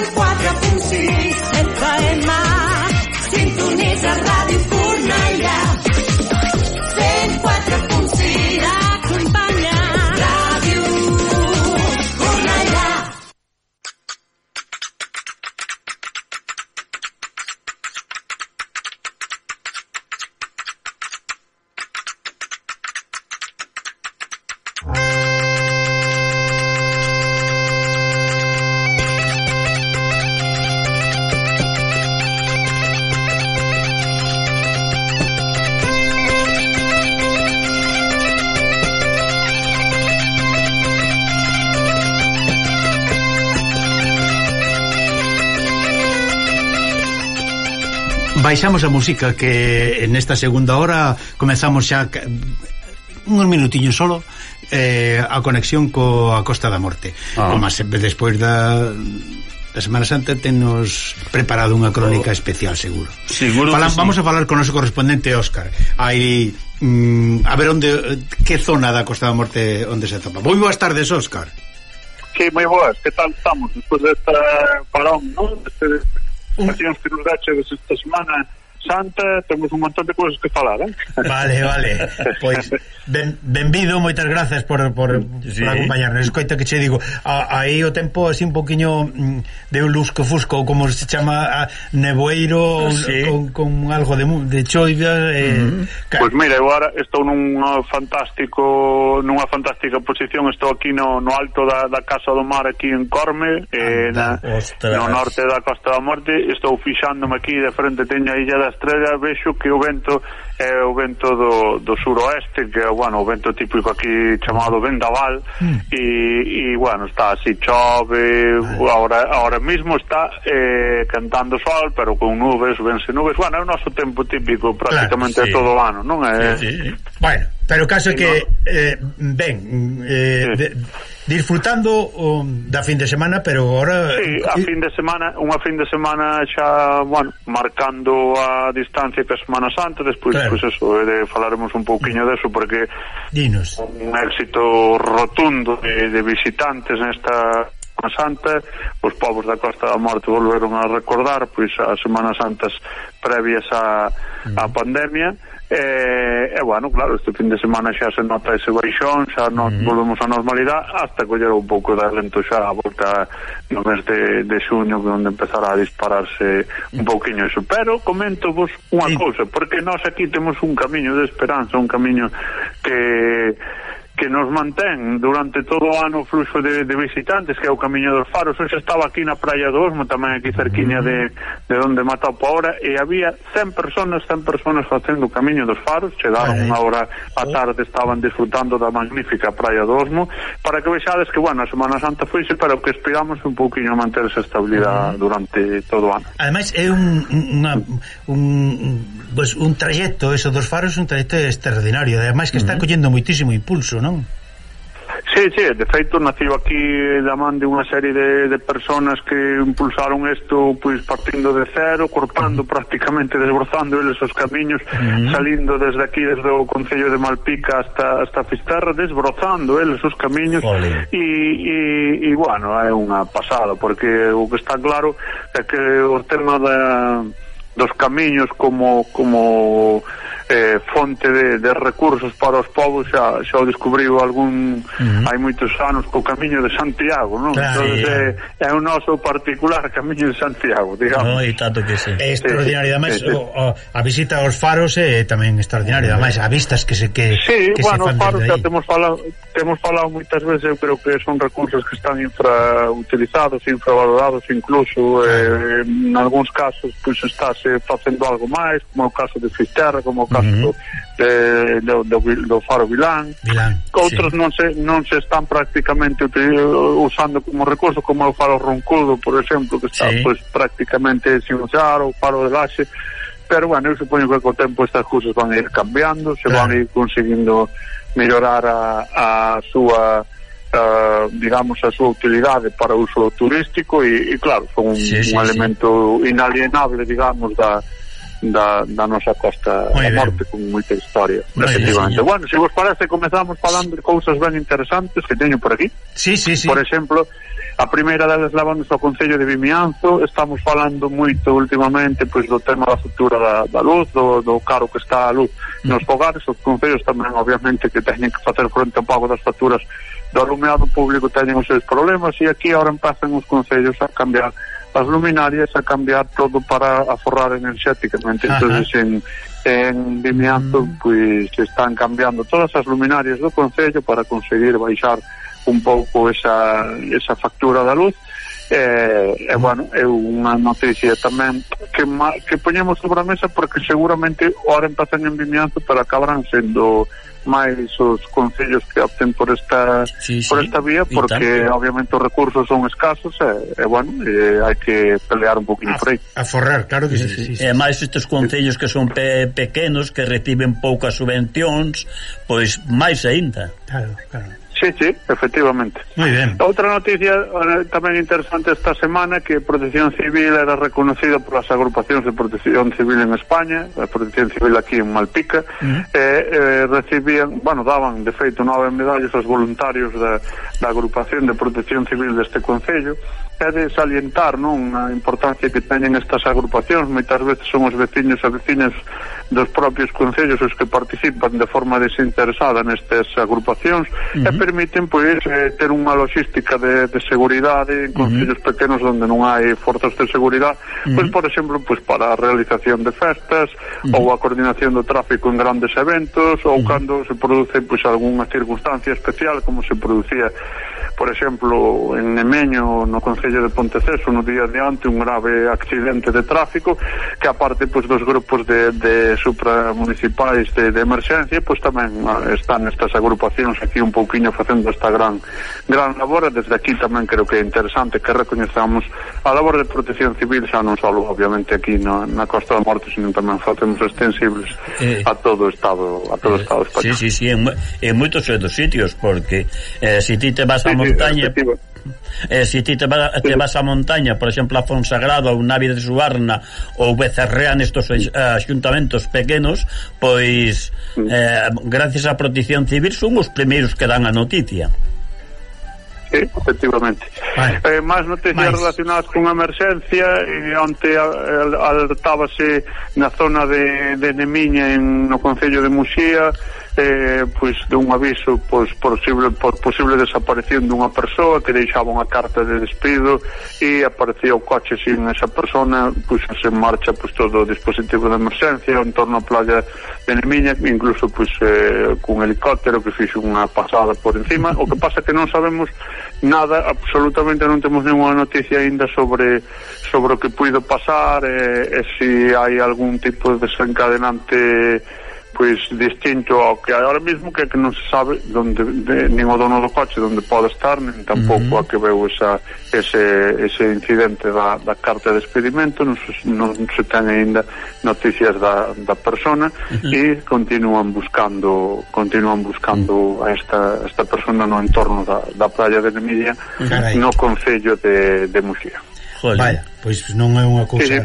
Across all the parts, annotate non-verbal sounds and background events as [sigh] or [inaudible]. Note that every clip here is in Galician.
104.6 FM Sintonitza baixamos a música que nesta segunda hora comezamos xa uns minutiños solo eh, a conexión coa Costa da Morte. Ah. Como sempre despois da da Semana Santa tenos preparado unha crónica especial, seguro. Seguro Falan, sí. Vamos a falar con o noso correspondente Óscar. Aí mm, a ver onde que zona da Costa da Morte onde se atopa. Moi boas tardes, Óscar. Sí, moi boas. Que tal estamos despois desta parón, non? Este, Facíamos cirundache esta semana Santa, temos un montón de cousas que falar, eh? Vale, vale. Pois [laughs] ben, benvido, moitas grazas por, por, sí. por acompañarnos. Escoita que che digo, a, aí o tempo así un poquinho mm, de lusco fusco, como se chama a, neboeiro ah, sí. con, con algo de, de choivia. Eh. Ca... Pois mira, eu agora estou nun fantástico nunha fantástica posición, estou aquí no, no alto da, da Casa do Mar aquí en Corme, eh, na, ostras. no norte da Costa da Morte, estou fixándome aquí de frente teño a Illa da Estrela, vexo que o vento é o vento do, do suroeste, que é o bueno, o vento típico aquí chamado vendaval hmm. e, e bueno, está así chove, ahora, ahora mismo está eh, cantando sol, pero con nubes, vense nubes, bueno, é o noso tempo típico prácticamente claro, sí. todo o ano, non é? Sí, sí. Bueno, Pero o caso é que eh, ben eh, sí. de, disfrutando um, da fin de semana, pero agora Sí, a fin de semana, unha fin de semana xa, bueno, marcando a distancia que a Semana Santa, despois claro. pois eso, eh, de falaremos un pouquiño deso porque Dinos. un éxito rotundo de, de visitantes nesta Semana Santa, os povos da Costa da Morte volveron a recordar pois as Semanas Santas previas á, á pandemia E, e bueno, claro, este fin de semana xa se nota ese baixón, xa nos mm. volvemos á normalidade hasta coller un pouco de alento xa a volta no mes de, de xuño que onde empezará a dispararse un pouquiño iso, pero comento vos unha sí. cousa, porque nós aquí temos un camiño de esperanza, un camiño que que nos mantén durante todo o ano o fluxo de, de visitantes, que é o Camiño dos Faros. Hoxe estaba aquí na Praia do Osmo, tamén aquí cerquiña de, de onde mata o Paora, e había 100 personas, 100 personas facendo o Camiño dos Faros, chegaron unha hora a tarde, estaban disfrutando da magnífica Praia do Osmo, para que vexades que, bueno, a Semana Santa fuise, pero que esperamos un pouquinho manter esa estabilidade durante todo o ano. Ademais, é un, unha, un, pues, un trayecto, eso dos faros, un trayecto extraordinario, ademais que está uh collendo moitísimo impulso, non? non? Sí, sí, de feito nacido aquí da man de unha serie de, de personas que impulsaron isto pois partindo de cero, cortando prácticamente, desbrozando eles os camiños, uh salindo desde aquí, desde o Concello de Malpica hasta, hasta Fisterra, desbrozando eles os camiños. E, e, e, bueno, é unha pasada, porque o que está claro é que o tema da, dos camiños como como eh, fonte de, de recursos para os povos xa, xa o descubriu algún uh -huh. hai moitos anos co camiño de Santiago non? Claro, Entonces, eh, é, é o noso particular camiño de Santiago digamos. No, e tanto que sí. é extraordinario sí, máis sí, sí. O, o, a visita aos faros é tamén extraordinario, además a vistas que se que, sí, que bueno, se fan faros xa temos falado temos falado moitas veces eu creo que son recursos que están infrautilizados infravalorados incluso eh, en algúns casos pois pues, estáse facendo algo máis como o caso de Fisterra como o caso caso de, do, do, do faro Vilán, Vilán outros sí. non, se, non se están prácticamente uh, usando como recurso como o faro Roncudo, por exemplo que está sí. pues, prácticamente sin usar o faro de Laxe pero bueno, eu supoño que co tempo estas cousas van a ir cambiando se claro. van a ir conseguindo mellorar a, a súa Uh, digamos a súa utilidade para o uso turístico e, e claro, son un, sí, sí, un elemento sí. inalienable digamos da, da, da nosa costa Muy da norte con moita historia Muy efectivamente. Bien, bueno, se vos parece comezamos falando de cousas ben interesantes que teño por aquí. Sí, sí, sí. por exemplo A primeira delas lavamos ao Concello de Vimianzo. Estamos falando moito últimamente pois do tema da futura da, da luz do, do caro que está a luz nos fogares. Os concellos tamén obviamente que teñen que facer fronte ao pago das facturas do alumeado público teñen os seus problemas. E aquí ahora empazan os concellos a cambiar as luminarias a cambiar todo para aforrar enerxéticamente. Entonces en en Vimianzo mm. pois pues, están cambiando todas as luminarias do concello para conseguir baixar un pouco esa esa factura da luz. Eh, e bueno, é unha noticia tamén que, que poñemos sobre a mesa porque seguramente ahora empezan en Vimianzo pero acabarán sendo máis os concellos que opten por esta sí, sí. por esta vía porque tanto. obviamente os recursos son escasos e, e bueno, eh, e, hai que pelear un poquinho por aí. A forrar, claro que sí. sí, sí, sí. E máis estes concellos que son pe pequenos que reciben poucas subvencións, pois máis aínda. Claro, claro. Sí, sí, efectivamente. Muy bien. Outra noticia eh, tamén interesante esta semana que Protección Civil era reconocida polas agrupacións de Protección Civil en España, a Protección Civil aquí en Malpica, uh -huh. eh, eh, recibían, bueno, daban de feito nove medallas aos voluntarios da, da agrupación de Protección Civil deste Concello, é de salientar non a importancia que teñen estas agrupacións moitas veces son os veciños e veciñas dos propios concellos os que participan de forma desinteresada nestas agrupacións uh -huh. e permiten pois eh, ter unha logística de, de seguridade en concellos uh -huh. pequenos onde non hai forzas de seguridade uh -huh. pois por exemplo pois para a realización de festas uh -huh. ou a coordinación do tráfico en grandes eventos ou uh -huh. cando se produce pois algunha circunstancia especial como se producía por exemplo, en Nemeño, no Concello de Ponteceso, no día de ante, un grave accidente de tráfico, que aparte pois, dos grupos de, de supramunicipais de, de emerxencia, pois tamén ah, están estas agrupacións aquí un pouquiño facendo esta gran gran labor, desde aquí tamén creo que é interesante que recoñezamos a labor de protección civil, xa non só obviamente aquí na, na Costa da Morte, sino tamén facemos extensibles eh, a todo o Estado, a todo o eh, Estado español. Sí, sí, sí, en, en moitos dos sitios, porque eh, se si ti te vas a sí, montaña eh, si ti te, va, te vas a montaña por exemplo a Fonsagrada ou Navi de Suarna ou Becerrea nestos eh, axuntamentos pequenos pois eh, gracias á protección civil son os primeiros que dan a noticia Sí, efectivamente. Vale. Eh, máis noticias Mais. relacionadas cunha emerxencia e onte alertábase na zona de, de Nemiña en, no Concello de Muxía eh, pois, dun aviso pois, posible, por posible desaparición dunha persoa que deixaba unha carta de despido e aparecía o coche sin esa persona, pois en marcha pois, todo o dispositivo de emergencia en torno á playa de Nemiña incluso pois, eh, cun helicóptero que fixe unha pasada por encima. O que pasa que non sabemos nada absolutamente non temos ninguna noticia aínda sobre sobre o que puido pasar eh, e se hai algún tipo de desencadenante pois distinto ao que hai ahora mesmo que é que non se sabe donde de, nin o dono do coche onde pode estar nin tampouco a que veu esa, ese, ese incidente da, da carta de despedimento non se, non se ten aínda noticias da, da persona e continúan buscando continúan buscando a esta, esta persona no entorno da, da playa de Nemidia no Concello de, de Muxía. Jolín. Vaya, pois non é unha cousa... Sí,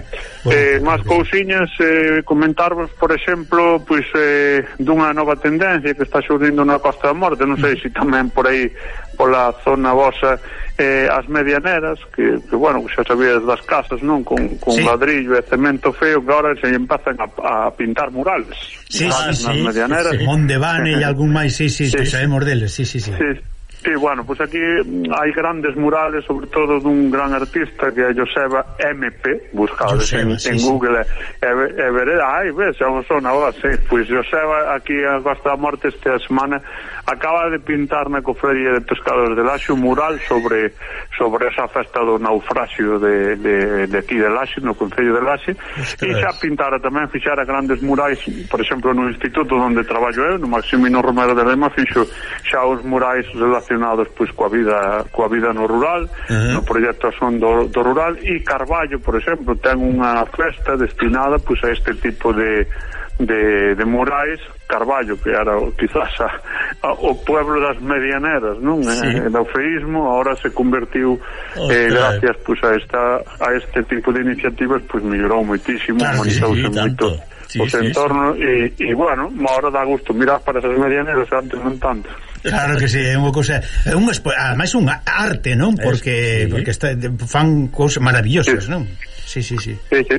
bueno, eh, máis cousiñas, eh, comentarvos, por exemplo, pois eh, dunha nova tendencia que está xurdindo na Costa da Morte, non sei mm. se tamén por aí, pola zona vosa, eh, as medianeras, que, que bueno, xa sabías das casas, non? Con, con sí. ladrillo e cemento feo, que agora se empazan a, a pintar murales. Sí, sí, sí, sí, medianeras. sí, sí. Mondevane e algún máis, sí, sí, sí. sabemos deles, sí, sí, sí. sí Sí, bueno, pois pues aquí mm, hai grandes murales, sobre todo dun gran artista que é Joseba MP, buscades Joseba, en, sí, en Google, é, é vereda, ai, ves, xa un son agora, sí, pois Joseba aquí a Costa da Morte esta semana acaba de pintar na cofradía de pescadores de Laxo un mural sobre sobre esa festa do naufraxio de, de, de aquí de Laxo, no Concello de Laxo, e xa pintara tamén, fixara grandes murais, por exemplo, no instituto onde traballo eu, no Maximino Romero de Lema, fixo xa os murais relacionados relacionados pois coa vida coa vida no rural, uh -huh. no proxecto Son do, do rural e Carballo, por exemplo, ten unha festa destinada pois a este tipo de de, de Moraes Carballo, que era quizás a, a, o pueblo das medianeras, non? Eh, sí. Eh, o feísmo ahora se convertiu eh, gracias pues, a esta a este tipo de iniciativas, pues mellorou moitísimo, claro, humanizouse sí, sí, moito sí, os sí, entornos e, e bueno, ahora dá gusto mirar para esas medianeras antes non tanto. Claro que sí, é unha cousa, é un ademais unha arte, non? Porque es, sí. porque está, fan cousas maravillosas, sí. non? sí, sí, sí. sí, sí.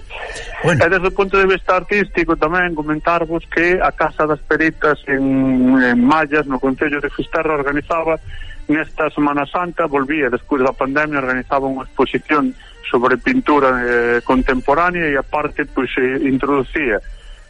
Bueno. E desde o punto de vista artístico tamén comentarvos que a Casa das Peritas en, en Mallas, no Concello de Fisterra, organizaba nesta Semana Santa, volvía despois da pandemia, organizaba unha exposición sobre pintura eh, contemporánea e aparte pois, eh, introducía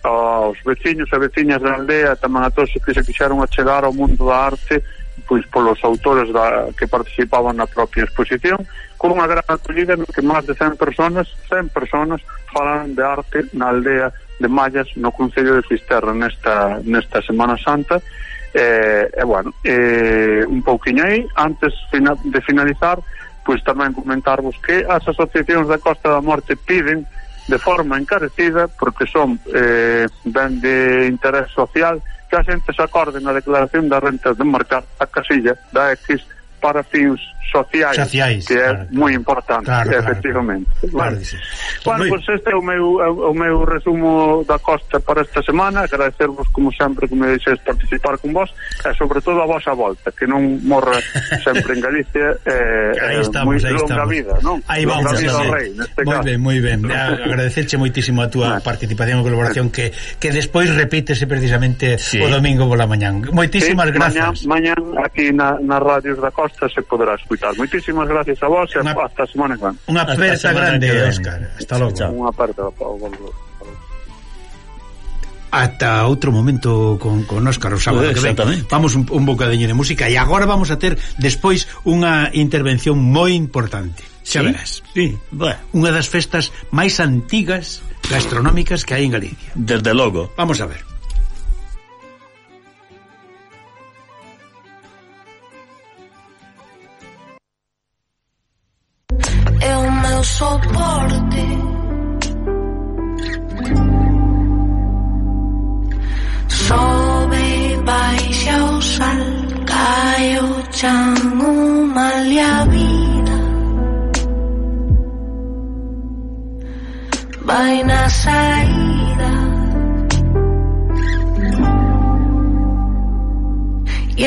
aos veciños e veciñas da aldea tamén a todos que se quixeron achegar ao mundo da arte pois polos autores da, que participaban na propia exposición con unha gran acollida no que máis de 100 personas 100 personas falaron de arte na aldea de Mallas no Concello de Fisterra nesta, nesta Semana Santa. E, eh, eh, bueno, eh, un pouquinho aí antes fina, de finalizar pois tamén comentarvos que as asociacións da Costa da Morte piden de forma encarecida porque son eh, ben de interés social que a xente se acorde na declaración das rentas de marcar a casilla da X para fins sociais, sociais que é claro, moi importante, claro, claro, efectivamente. Claro, claro, claro. Bueno, pois pues este é o meu o meu resumo da Costa para esta semana, agradecervos como sempre que me deixes participar con vos e sobre todo a vosa volta, que non morra sempre en Galicia [laughs] eh, aí eh, estamos, moi aí longa estamos. vida, non? Aí vamos, longa vida rei, neste moi caso. ben, moi ben. Agradecerche moitísimo a túa participación e colaboración que que despois repítese precisamente sí. o domingo pola mañán. Moitísimas sí, gracias. Mañán, mañán aquí na, na radios da Costa posta se poderá escutar. Moitísimas gracias a vos e una, hasta a semana que Unha aperta grande, Óscar. Hasta logo. Unha aperta, Ata outro momento con, con Óscar o sábado que ven. Vamos un, un bocadeño de música e agora vamos a ter despois unha intervención moi importante. Xa ¿Sí? verás. Sí. Bueno. Unha das festas máis antigas gastronómicas que hai en Galicia. Desde logo. Vamos a ver. Soporte. Sobe baixa o sal, cae o chan, vida. Vai na saída. E